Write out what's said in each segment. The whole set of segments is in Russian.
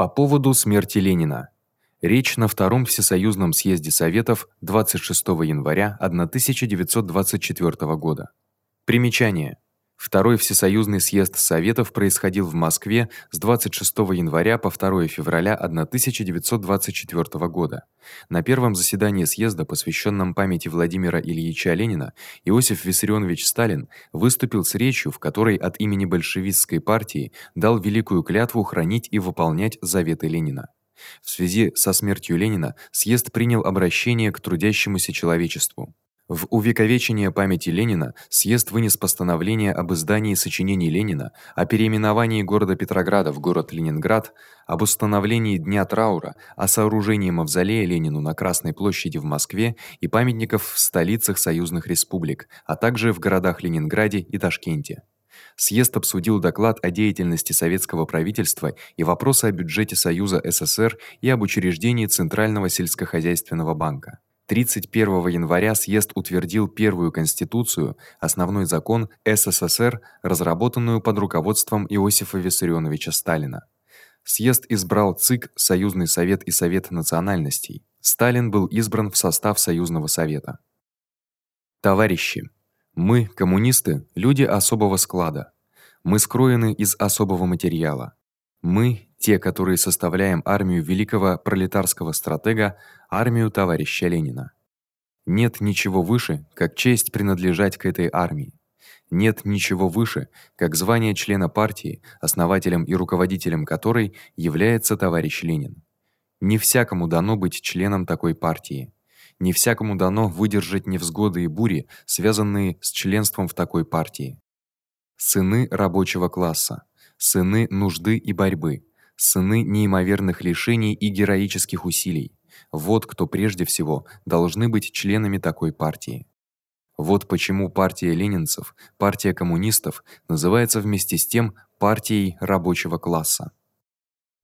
По поводу смерти Ленина. Речь на втором всесоюзном съезде советов 26 января 1924 года. Примечание: Второй всесоюзный съезд советов происходил в Москве с 26 января по 2 февраля 1924 года. На первом заседании съезда, посвящённом памяти Владимира Ильича Ленина, Иосиф Виссарионович Сталин выступил с речью, в которой от имени большевистской партии дал великую клятву хранить и выполнять заветы Ленина. В связи со смертью Ленина съезд принял обращение к трудящемуся человечеству. В увековечение памяти Ленина съезд вынес постановление об издании сочинений Ленина, о переименовании города Петрограда в город Ленинград, об установлении дня траура, о сооружении мавзолея Ленину на Красной площади в Москве и памятников в столицах союзных республик, а также в городах Ленинграде и Ташкенте. Съезд обсудил доклад о деятельности советского правительства и вопросы о бюджете Союза СССР и об учреждении Центрального сельскохозяйственного банка. 31 января съезд утвердил первую конституцию, основной закон СССР, разработанную под руководством Иосифа Виссарионовича Сталина. Съезд избрал ЦИК, Союзный совет и Совет национальностей. Сталин был избран в состав Союзного совета. Товарищи, мы, коммунисты, люди особого склада. Мы скроены из особого материала. Мы, те, которые составляем армию великого пролетарского стратега, армию товарища Ленина. Нет ничего выше, как честь принадлежать к этой армии. Нет ничего выше, как звание члена партии, основателем и руководителем которой является товарищ Ленин. Не всякому дано быть членом такой партии. Не всякому дано выдержать невзгоды и бури, связанные с членством в такой партии. Сыны рабочего класса, сыны нужды и борьбы, сыны неимоверных лишений и героических усилий. Вот кто прежде всего должны быть членами такой партии. Вот почему партия ленинцев, партия коммунистов называется вместе с тем партией рабочего класса.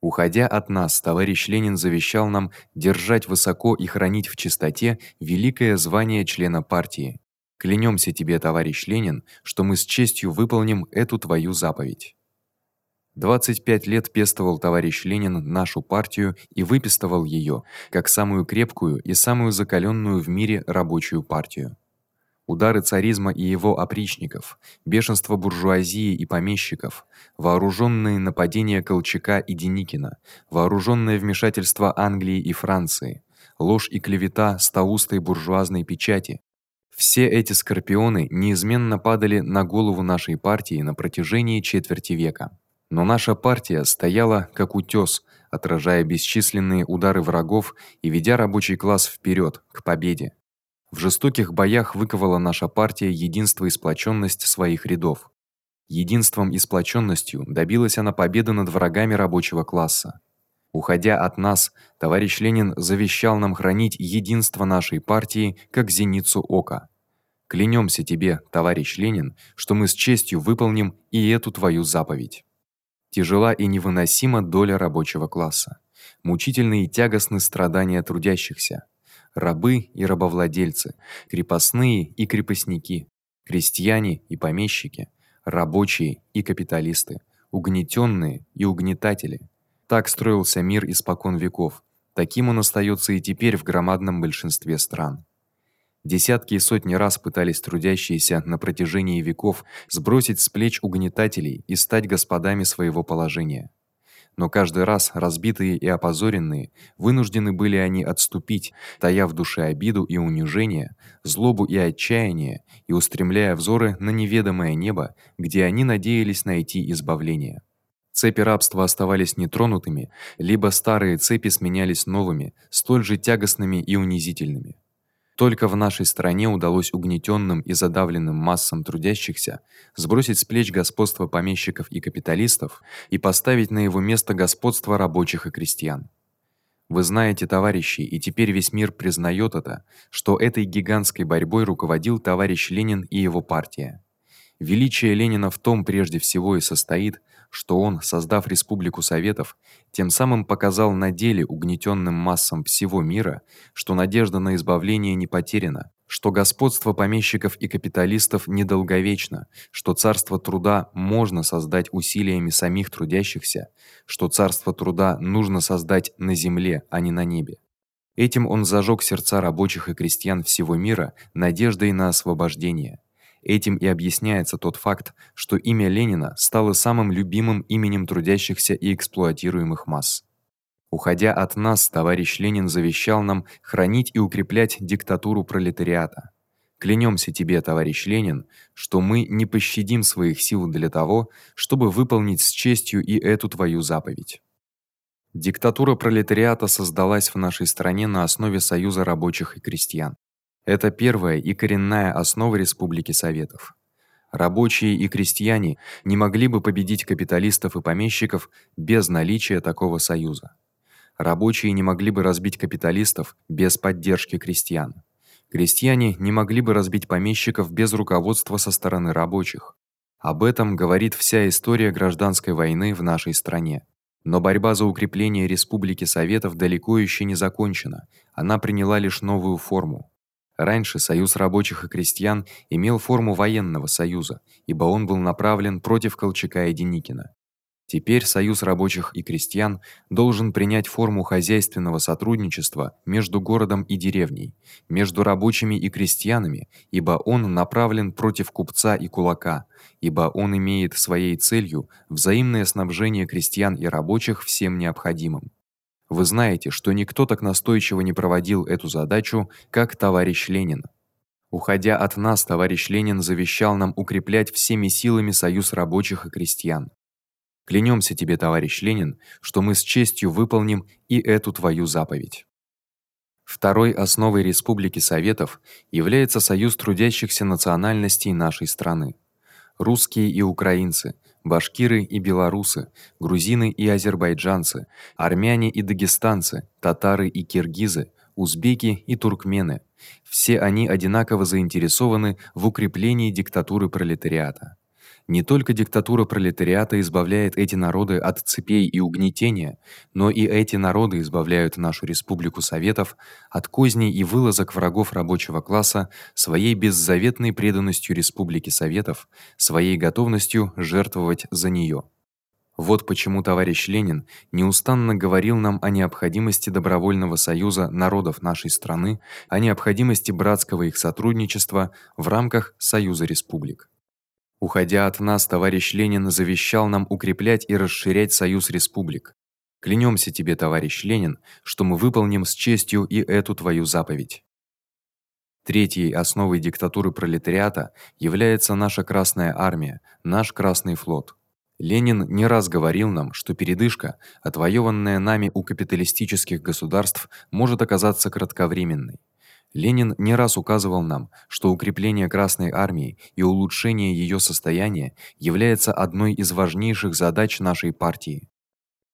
Уходя от нас, товарищ Ленин завещал нам держать высоко и хранить в чистоте великое звание члена партии. Клянёмся тебе, товарищ Ленин, что мы с честью выполним эту твою заповедь. 25 лет пестовал товарищ Ленин нашу партию и выпистывал её как самую крепкую и самую закалённую в мире рабочую партию. Удары царизма и его опричников, бешенство буржуазии и помещиков, вооружённые нападения Колчака и Деникина, вооружённое вмешательство Англии и Франции, ложь и клевета стаустой буржуазной печати. Все эти скорпионы неизменно падали на голову нашей партии на протяжении четверти века. Но наша партия стояла как утёс, отражая бесчисленные удары врагов и ведя рабочий класс вперёд к победе. В жестоких боях выковала наша партия единство и сплочённость своих рядов. Единством и сплочённостью добилась она победы над врагами рабочего класса. Уходя от нас, товарищ Ленин завещал нам хранить единство нашей партии как зеницу ока. Клянёмся тебе, товарищ Ленин, что мы с честью выполним и эту твою заповедь. Тяжела и невыносима доля рабочего класса. Мучительны и тягостны страдания трудящихся. Рабы и рабовладельцы, крепостные и крепостники, крестьяне и помещики, рабочие и капиталисты, угнетённые и угнетатели. Так строился мир испокон веков. Таким он остаётся и теперь в громадном большинстве стран. Десятки и сотни раз пытались трудящиеся на протяжении веков сбросить с плеч угнетателей и стать господами своего положения. Но каждый раз разбитые и опозоренные вынуждены были они отступить, тая в душе обиду и унижение, злобу и отчаяние и устремляя взоры на неведомое небо, где они надеялись найти избавление. Цепи рабства оставались нетронутыми, либо старые цепи сменялись новыми, столь же тягостными и унизительными. Только в нашей стране удалось угнетённым и задавленным массам трудящихся сбросить с плеч господство помещиков и капиталистов и поставить на его место господство рабочих и крестьян. Вы знаете, товарищи, и теперь весь мир признаёт это, что этой гигантской борьбой руководил товарищ Ленин и его партия. Величие Ленина в том прежде всего и состоит, что он, создав республику советов, тем самым показал на деле угнетённым массам всего мира, что надежда на избавление не потеряна, что господство помещиков и капиталистов недолговечно, что царство труда можно создать усилиями самих трудящихся, что царство труда нужно создать на земле, а не на небе. Этим он зажёг сердца рабочих и крестьян всего мира надеждой на освобождение. Этим и объясняется тот факт, что имя Ленина стало самым любимым именем трудящихся и эксплуатируемых масс. Уходя от нас, товарищ Ленин завещал нам хранить и укреплять диктатуру пролетариата. Клянёмся тебе, товарищ Ленин, что мы не пощадим своих сил для того, чтобы выполнить с честью и эту твою заповедь. Диктатура пролетариата создалась в нашей стране на основе союза рабочих и крестьян. Это первая и коренная основа Республики Советов. Рабочие и крестьяне не могли бы победить капиталистов и помещиков без наличия такого союза. Рабочие не могли бы разбить капиталистов без поддержки крестьян. Крестьяне не могли бы разбить помещиков без руководства со стороны рабочих. Об этом говорит вся история гражданской войны в нашей стране. Но борьба за укрепление Республики Советов далеко ещё не закончена. Она приняла лишь новую форму. Раньше союз рабочих и крестьян имел форму военного союза, ибо он был направлен против Колчака и Деникина. Теперь союз рабочих и крестьян должен принять форму хозяйственного сотрудничества между городом и деревней, между рабочими и крестьянами, ибо он направлен против купца и кулака, ибо он имеет своей целью взаимное снабжение крестьян и рабочих всем необходимым. Вы знаете, что никто так настойчиво не проводил эту задачу, как товарищ Ленин. Уходя от нас, товарищ Ленин завещал нам укреплять всеми силами союз рабочих и крестьян. Клянёмся тебе, товарищ Ленин, что мы с честью выполним и эту твою заповедь. Второй основой Республики Советов является союз трудящихся национальностей нашей страны. Русские и украинцы, башкиры и белорусы, грузины и азербайджанцы, армяне и дагестанцы, татары и киргизы, узбеки и туркмены все они одинаково заинтересованы в укреплении диктатуры пролетариата. Не только диктатура пролетариата избавляет эти народы от цепей и угнетения, но и эти народы избавляют нашу республику советов от козней и вылазок врагов рабочего класса своей беззаветной преданностью республике советов, своей готовностью жертвовать за неё. Вот почему товарищ Ленин неустанно говорил нам о необходимости добровольного союза народов нашей страны, о необходимости братского их сотрудничества в рамках союза республик. Уходя от нас, товарищ Ленин завещал нам укреплять и расширять союз республик. Клянёмся тебе, товарищ Ленин, что мы выполним с честью и эту твою заповедь. Третьей основой диктатуры пролетариата является наша Красная армия, наш Красный флот. Ленин не раз говорил нам, что передышка, отвоёванная нами у капиталистических государств, может оказаться кратковременной. Ленин не раз указывал нам, что укрепление Красной армии и улучшение её состояния является одной из важнейших задач нашей партии.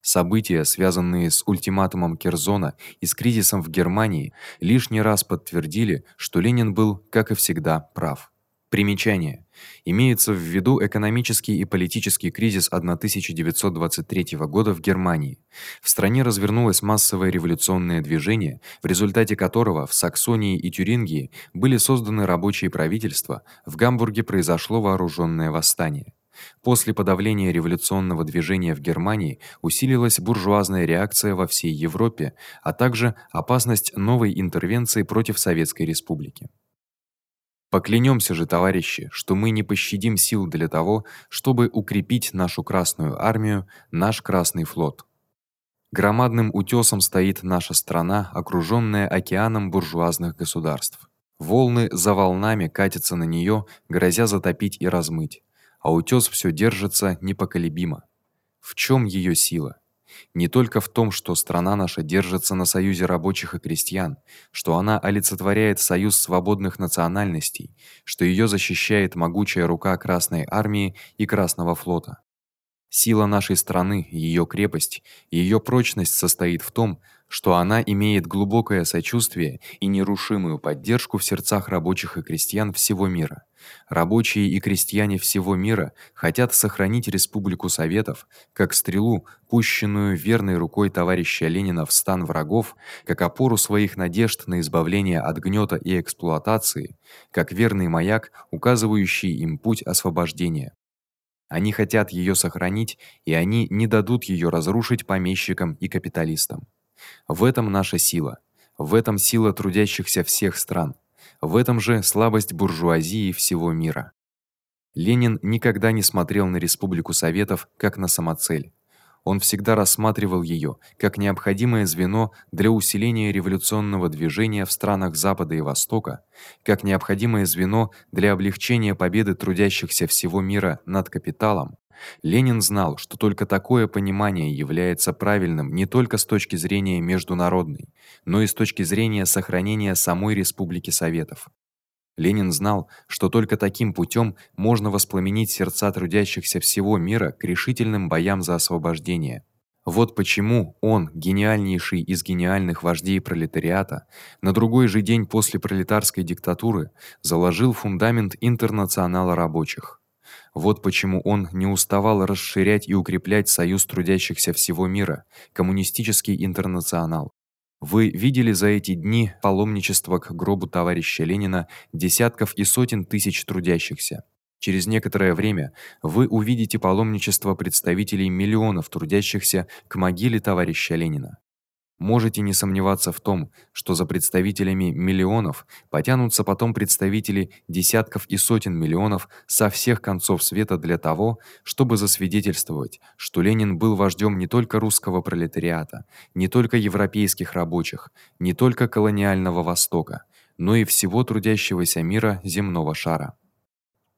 События, связанные с ультиматумом Керзона и с кризисом в Германии, лишний раз подтвердили, что Ленин был, как и всегда, прав. Примечание: имеется в виду экономический и политический кризис 1923 года в Германии. В стране развернулось массовое революционное движение, в результате которого в Саксонии и Тюрингии были созданы рабочие правительства, в Гамбурге произошло вооружённое восстание. После подавления революционного движения в Германии усилилась буржуазная реакция во всей Европе, а также опасность новой интервенции против Советской Республики. Поклянёмся же, товарищи, что мы не пощадим сил для того, чтобы укрепить нашу Красную армию, наш Красный флот. Громадным утёсом стоит наша страна, окружённая океаном буржуазных государств. Волны за волнами катятся на неё, грозя затопить и размыть, а утёс всё держится непоколебимо. В чём её сила? Не только в том, что страна наша держится на союзе рабочих и крестьян, что она олицетворяет союз свободных национальностей, что её защищает могучая рука Красной армии и Красного флота. Сила нашей страны, её крепость, её прочность состоит в том, что она имеет глубокое сочувствие и нерушимую поддержку в сердцах рабочих и крестьян всего мира. Рабочие и крестьяне всего мира хотят сохранить республику советов как стрелу, пущенную верной рукой товарища Ленина в стан врагов, как опору своих надежд на избавление от гнёта и эксплуатации, как верный маяк, указывающий им путь освобождения. Они хотят её сохранить, и они не дадут её разрушить помещикам и капиталистам. В этом наша сила. В этом сила трудящихся всех стран. В этом же слабость буржуазии всего мира. Ленин никогда не смотрел на Республику Советов как на самоцель. Он всегда рассматривал её как необходимое звено для усиления революционного движения в странах Запада и Востока, как необходимое звено для облегчения победы трудящихся всего мира над капиталом. Ленин знал, что только такое понимание является правильным не только с точки зрения международной, но и с точки зрения сохранения самой Республики Советов. Ленин знал, что только таким путём можно воспламенить сердца трудящихся всего мира к решительным боям за освобождение. Вот почему он, гениальнейший из гениальных вождей пролетариата, на другой же день после пролетарской диктатуры заложил фундамент интернационала рабочих. Вот почему он не уставал расширять и укреплять союз трудящихся всего мира, коммунистический интернационал. Вы видели за эти дни паломничество к гробу товарища Ленина десятков и сотен тысяч трудящихся. Через некоторое время вы увидите паломничество представителей миллионов трудящихся к могиле товарища Ленина. Можете не сомневаться в том, что за представителями миллионов потянутся потом представители десятков и сотен миллионов со всех концов света для того, чтобы засвидетельствовать, что Ленин был вождём не только русского пролетариата, не только европейских рабочих, не только колониального Востока, но и всего трудящегося мира земного шара.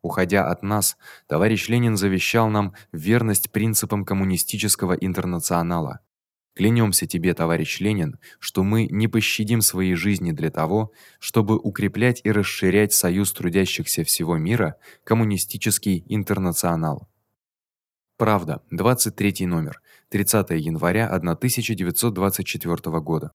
Уходя от нас, товарищ Ленин завещал нам верность принципам коммунистического интернационала. Клянёмся тебе, товарищ Ленин, что мы не пощадим своей жизни для того, чтобы укреплять и расширять союз трудящихся всего мира, коммунистический интернационал. Правда, 23 номер, 30 января 1924 года.